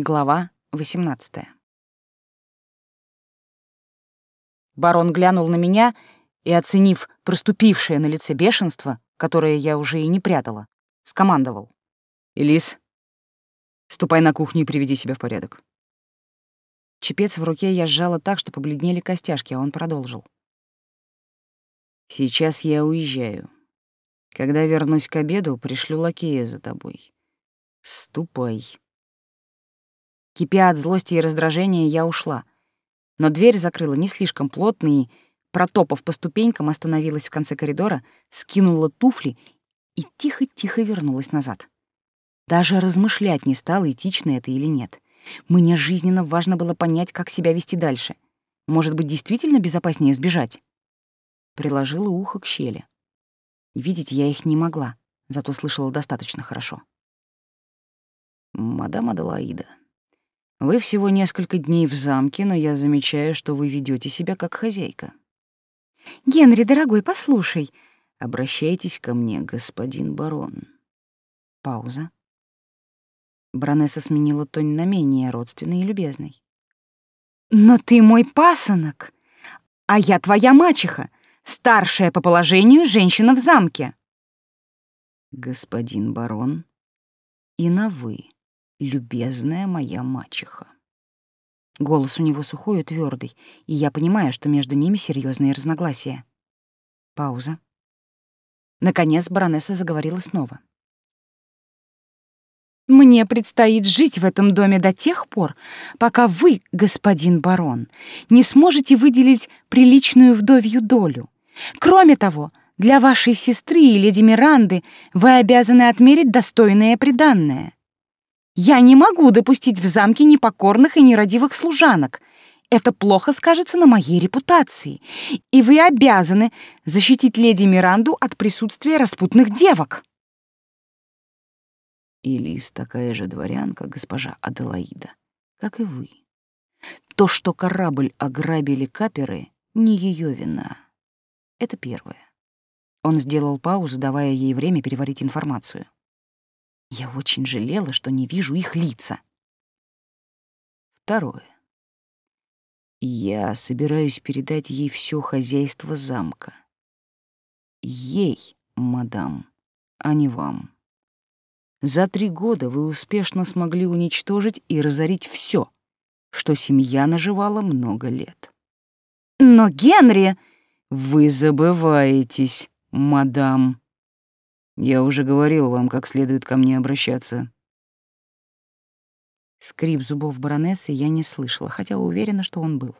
Глава 18. Барон глянул на меня и, оценив проступившее на лице бешенство, которое я уже и не прятала, скомандовал. «Элис, ступай на кухню и приведи себя в порядок». Чепец в руке я сжала так, что побледнели костяшки, а он продолжил. «Сейчас я уезжаю. Когда вернусь к обеду, пришлю лакея за тобой. Ступай». Кипя от злости и раздражения, я ушла. Но дверь закрыла не слишком плотно и, протопав по ступенькам, остановилась в конце коридора, скинула туфли и тихо-тихо вернулась назад. Даже размышлять не стала, этично это или нет. Мне жизненно важно было понять, как себя вести дальше. Может быть, действительно безопаснее сбежать? Приложила ухо к щели. Видеть я их не могла, зато слышала достаточно хорошо. «Мадам Аделаида, вы всего несколько дней в замке, но я замечаю, что вы ведете себя как хозяйка. Генри, дорогой, послушай. Обращайтесь ко мне, господин барон. Пауза. Бронесса сменила тон на менее родственный и любезный. Но ты мой пасынок, а я твоя мачеха, старшая по положению женщина в замке. Господин барон, и на «вы» любезная моя мачеха. Голос у него сухой и твердый, и я понимаю, что между ними серьезные разногласия. Пауза. Наконец баронесса заговорила снова. «Мне предстоит жить в этом доме до тех пор, пока вы, господин барон, не сможете выделить приличную вдовью долю. Кроме того, для вашей сестры и леди Миранды вы обязаны отмерить достойное приданное. Я не могу допустить в замке непокорных и нерадивых служанок. Это плохо скажется на моей репутации, и вы обязаны защитить леди Миранду от присутствия распутных девок. Элис такая же дворянка, госпожа Аделаида, как и вы. То, что корабль ограбили каперы, не ее вина. Это первое. Он сделал паузу, давая ей время переварить информацию. Я очень жалела, что не вижу их лица. Второе. Я собираюсь передать ей все хозяйство замка. Ей, мадам, а не вам. За три года вы успешно смогли уничтожить и разорить все, что семья наживала много лет. Но Генри... Вы забываетесь, мадам. Я уже говорил вам, как следует ко мне обращаться. Скрип зубов баронессы я не слышала, хотя уверена, что он был.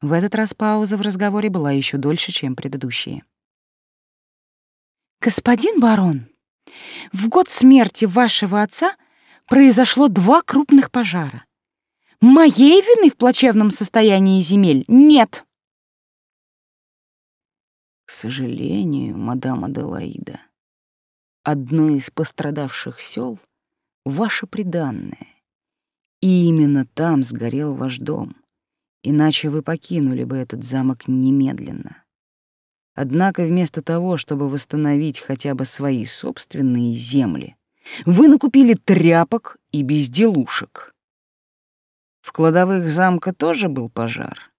В этот раз пауза в разговоре была еще дольше, чем предыдущие. «Господин барон, в год смерти вашего отца произошло два крупных пожара. Моей вины в плачевном состоянии земель нет». «К сожалению, мадам Аделаида», одно из пострадавших сел — ваше приданное. И именно там сгорел ваш дом, иначе вы покинули бы этот замок немедленно. Однако вместо того, чтобы восстановить хотя бы свои собственные земли, вы накупили тряпок и безделушек. В кладовых замка тоже был пожар.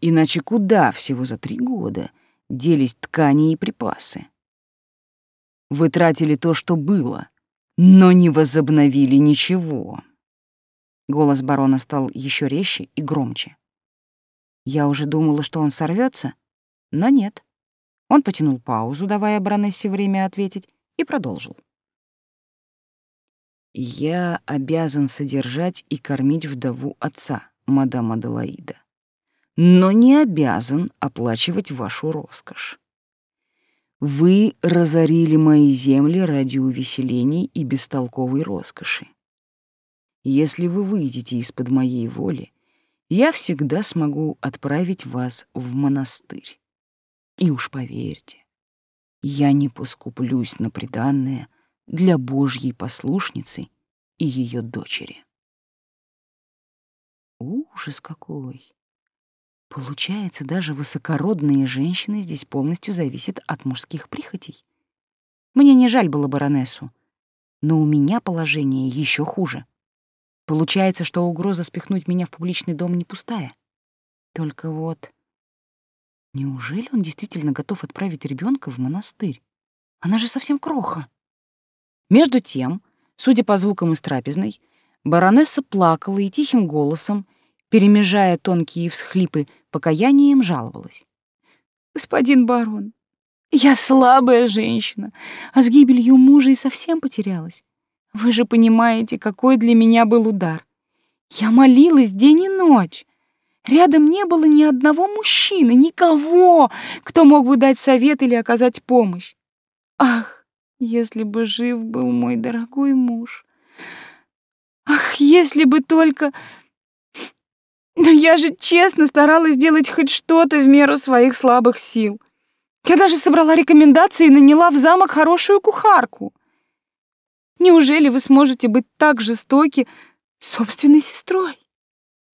Иначе куда всего за три года делись ткани и припасы? Вы тратили то, что было, но не возобновили ничего. Голос барона стал еще резче и громче. Я уже думала, что он сорвется, но нет. Он потянул паузу, давая баронессе время ответить, и продолжил. «Я обязан содержать и кормить вдову отца, мадам Аделаида, но не обязан оплачивать вашу роскошь. Вы разорили мои земли ради увеселений и бестолковой роскоши. Если вы выйдете из-под моей воли, я всегда смогу отправить вас в монастырь. И уж поверьте, я не поскуплюсь на преданное для Божьей послушницы и ее дочери. Ужас какой! Получается, даже высокородные женщины здесь полностью зависят от мужских прихотей. Мне не жаль было баронессу, но у меня положение еще хуже. Получается, что угроза спихнуть меня в публичный дом не пустая. Только вот... Неужели он действительно готов отправить ребенка в монастырь? Она же совсем кроха. Между тем, судя по звукам из трапезной, баронесса плакала и тихим голосом, перемежая тонкие всхлипы покаянием, жаловалась. «Господин барон, я слабая женщина, а с гибелью мужа и совсем потерялась. Вы же понимаете, какой для меня был удар. Я молилась день и ночь. Рядом не было ни одного мужчины, никого, кто мог бы дать совет или оказать помощь. Ах, если бы жив был мой дорогой муж. Ах, если бы только... Но я же честно старалась сделать хоть что-то в меру своих слабых сил. Я даже собрала рекомендации и наняла в замок хорошую кухарку. Неужели вы сможете быть так жестоки с собственной сестрой?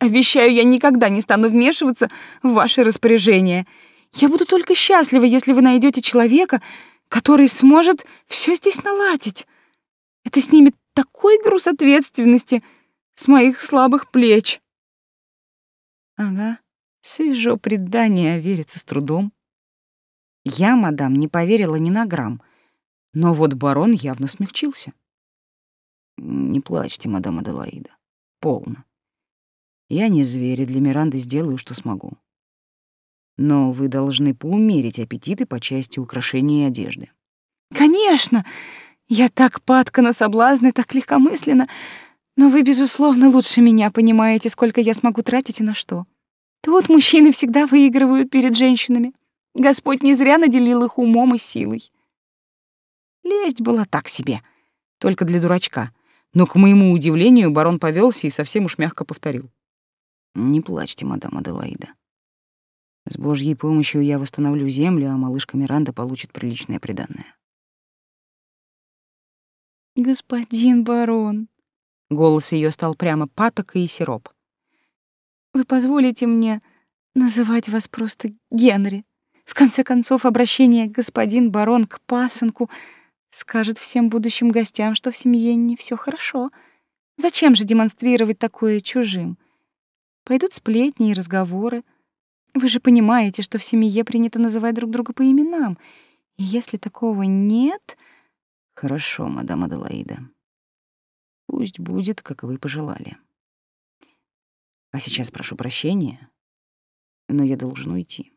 Обещаю, я никогда не стану вмешиваться в ваши распоряжения. Я буду только счастлива, если вы найдете человека, который сможет все здесь наладить. Это снимет такой груз ответственности с моих слабых плеч. Ага, свежо предание, а верится с трудом. Я, мадам, не поверила ни на грамм, но вот барон явно смягчился. Не плачьте, мадам Аделаида. Полно. Я не зверь, и для Миранды сделаю, что смогу. Но вы должны поумерить аппетиты по части украшений и одежды. Конечно! Я так падка на соблазны, так легкомысленно. Но вы, безусловно, лучше меня понимаете, сколько я смогу тратить и на что. Тут мужчины всегда выигрывают перед женщинами. Господь не зря наделил их умом и силой. Лесть была так себе, только для дурачка — но, к моему удивлению, барон повелся и совсем уж мягко повторил. «Не плачьте, мадам Аделаида. С Божьей помощью я восстановлю землю, а малышка Миранда получит приличное приданное». «Господин барон», — голос ее стал прямо патока и сироп, «вы позволите мне называть вас просто Генри? В конце концов, обращение господин барон к пасынку — Скажет всем будущим гостям, что в семье не все хорошо. Зачем же демонстрировать такое чужим? Пойдут сплетни и разговоры. Вы же понимаете, что в семье принято называть друг друга по именам. И если такого нет... Хорошо, мадам Аделаида. Пусть будет, как вы пожелали. А сейчас прошу прощения, но я должен уйти.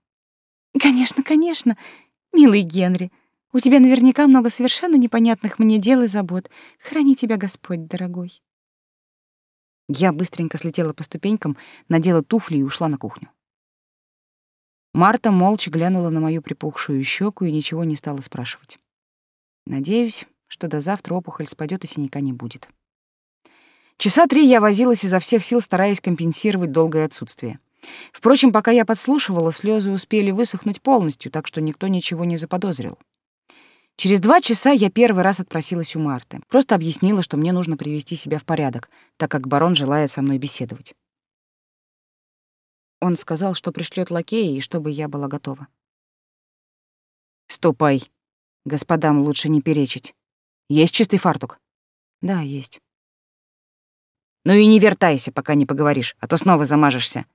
Конечно, конечно, милый Генри. У тебя наверняка много совершенно непонятных мне дел и забот. Храни тебя Господь, дорогой. Я быстренько слетела по ступенькам, надела туфли и ушла на кухню. Марта молча глянула на мою припухшую щеку и ничего не стала спрашивать. Надеюсь, что до завтра опухоль спадет и синяка не будет. Часа три я возилась изо всех сил, стараясь компенсировать долгое отсутствие. Впрочем, пока я подслушивала, слезы успели высохнуть полностью, так что никто ничего не заподозрил. Через два часа я первый раз отпросилась у Марты. Просто объяснила, что мне нужно привести себя в порядок, так как барон желает со мной беседовать. Он сказал, что пришлет лакея, и чтобы я была готова. «Ступай. Господам лучше не перечить. Есть чистый фартук?» «Да, есть». «Ну и не вертайся, пока не поговоришь, а то снова замажешься.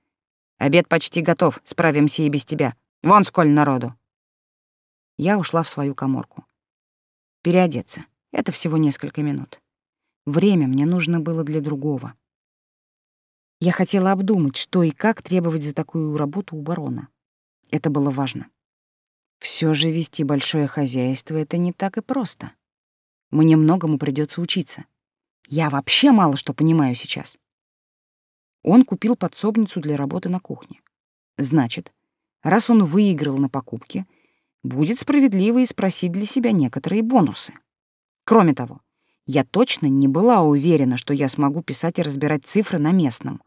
Обед почти готов, справимся и без тебя. Вон сколь народу». Я ушла в свою коморку. Переодеться. Это всего несколько минут. Время мне нужно было для другого. Я хотела обдумать, что и как требовать за такую работу у барона. Это было важно. Все же вести большое хозяйство — это не так и просто. Мне многому придется учиться. Я вообще мало что понимаю сейчас. Он купил подсобницу для работы на кухне. Значит, раз он выиграл на покупке — будет справедливо и спросить для себя некоторые бонусы. Кроме того, я точно не была уверена, что я смогу писать и разбирать цифры на местном.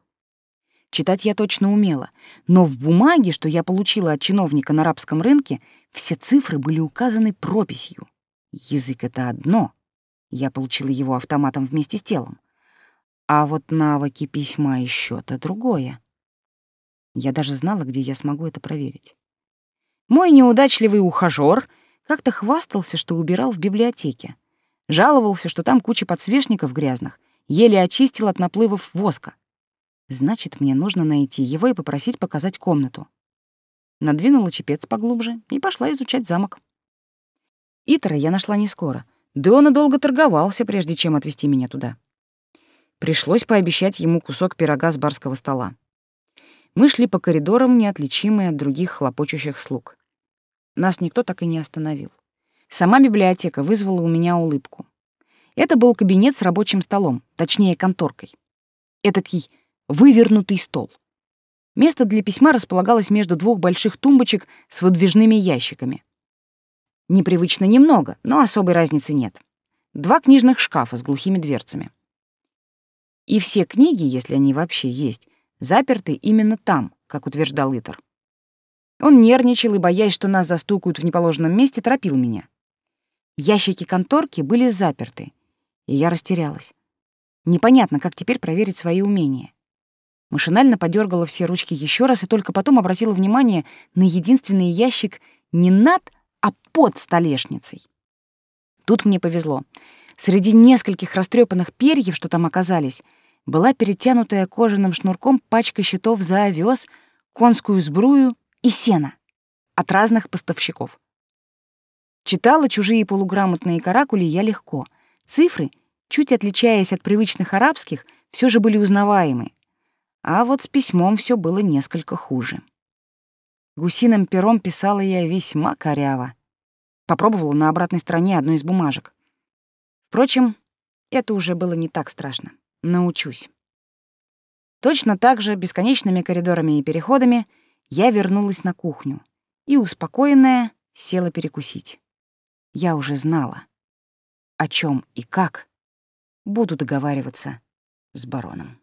Читать я точно умела, но в бумаге, что я получила от чиновника на рабском рынке, все цифры были указаны прописью. Язык — это одно. Я получила его автоматом вместе с телом. А вот навыки письма и счета — другое. Я даже знала, где я смогу это проверить. Мой неудачливый ухажёр как-то хвастался, что убирал в библиотеке. Жаловался, что там куча подсвечников грязных, еле очистил от наплывов воска. Значит, мне нужно найти его и попросить показать комнату. Надвинула чепец поглубже и пошла изучать замок. Итера я нашла не скоро, да он и долго торговался, прежде чем отвезти меня туда. Пришлось пообещать ему кусок пирога с барского стола. Мы шли по коридорам, неотличимые от других хлопочущих слуг. Нас никто так и не остановил. Сама библиотека вызвала у меня улыбку. Это был кабинет с рабочим столом, точнее, конторкой. Этакий вывернутый стол. Место для письма располагалось между двух больших тумбочек с выдвижными ящиками. Непривычно немного, но особой разницы нет. Два книжных шкафа с глухими дверцами. И все книги, если они вообще есть, заперты именно там, как утверждал Итер. Он нервничал и, боясь, что нас застукают в неположенном месте, торопил меня. Ящики конторки были заперты, и я растерялась. Непонятно, как теперь проверить свои умения. Машинально подергала все ручки еще раз и только потом обратила внимание на единственный ящик не над, а под столешницей. Тут мне повезло. Среди нескольких растрепанных перьев, что там оказались, была перетянутая кожаным шнурком пачка счетов за овес, конскую сбрую и сено от разных поставщиков. Читала чужие полуграмотные каракули я легко. Цифры, чуть отличаясь от привычных арабских, все же были узнаваемы. А вот с письмом все было несколько хуже. Гусиным пером писала я весьма коряво. Попробовала на обратной стороне одну из бумажек. Впрочем, это уже было не так страшно. Научусь. Точно так же, бесконечными коридорами и переходами, я вернулась на кухню и, успокоенная, села перекусить я уже знала, о чем и как буду договариваться с бароном.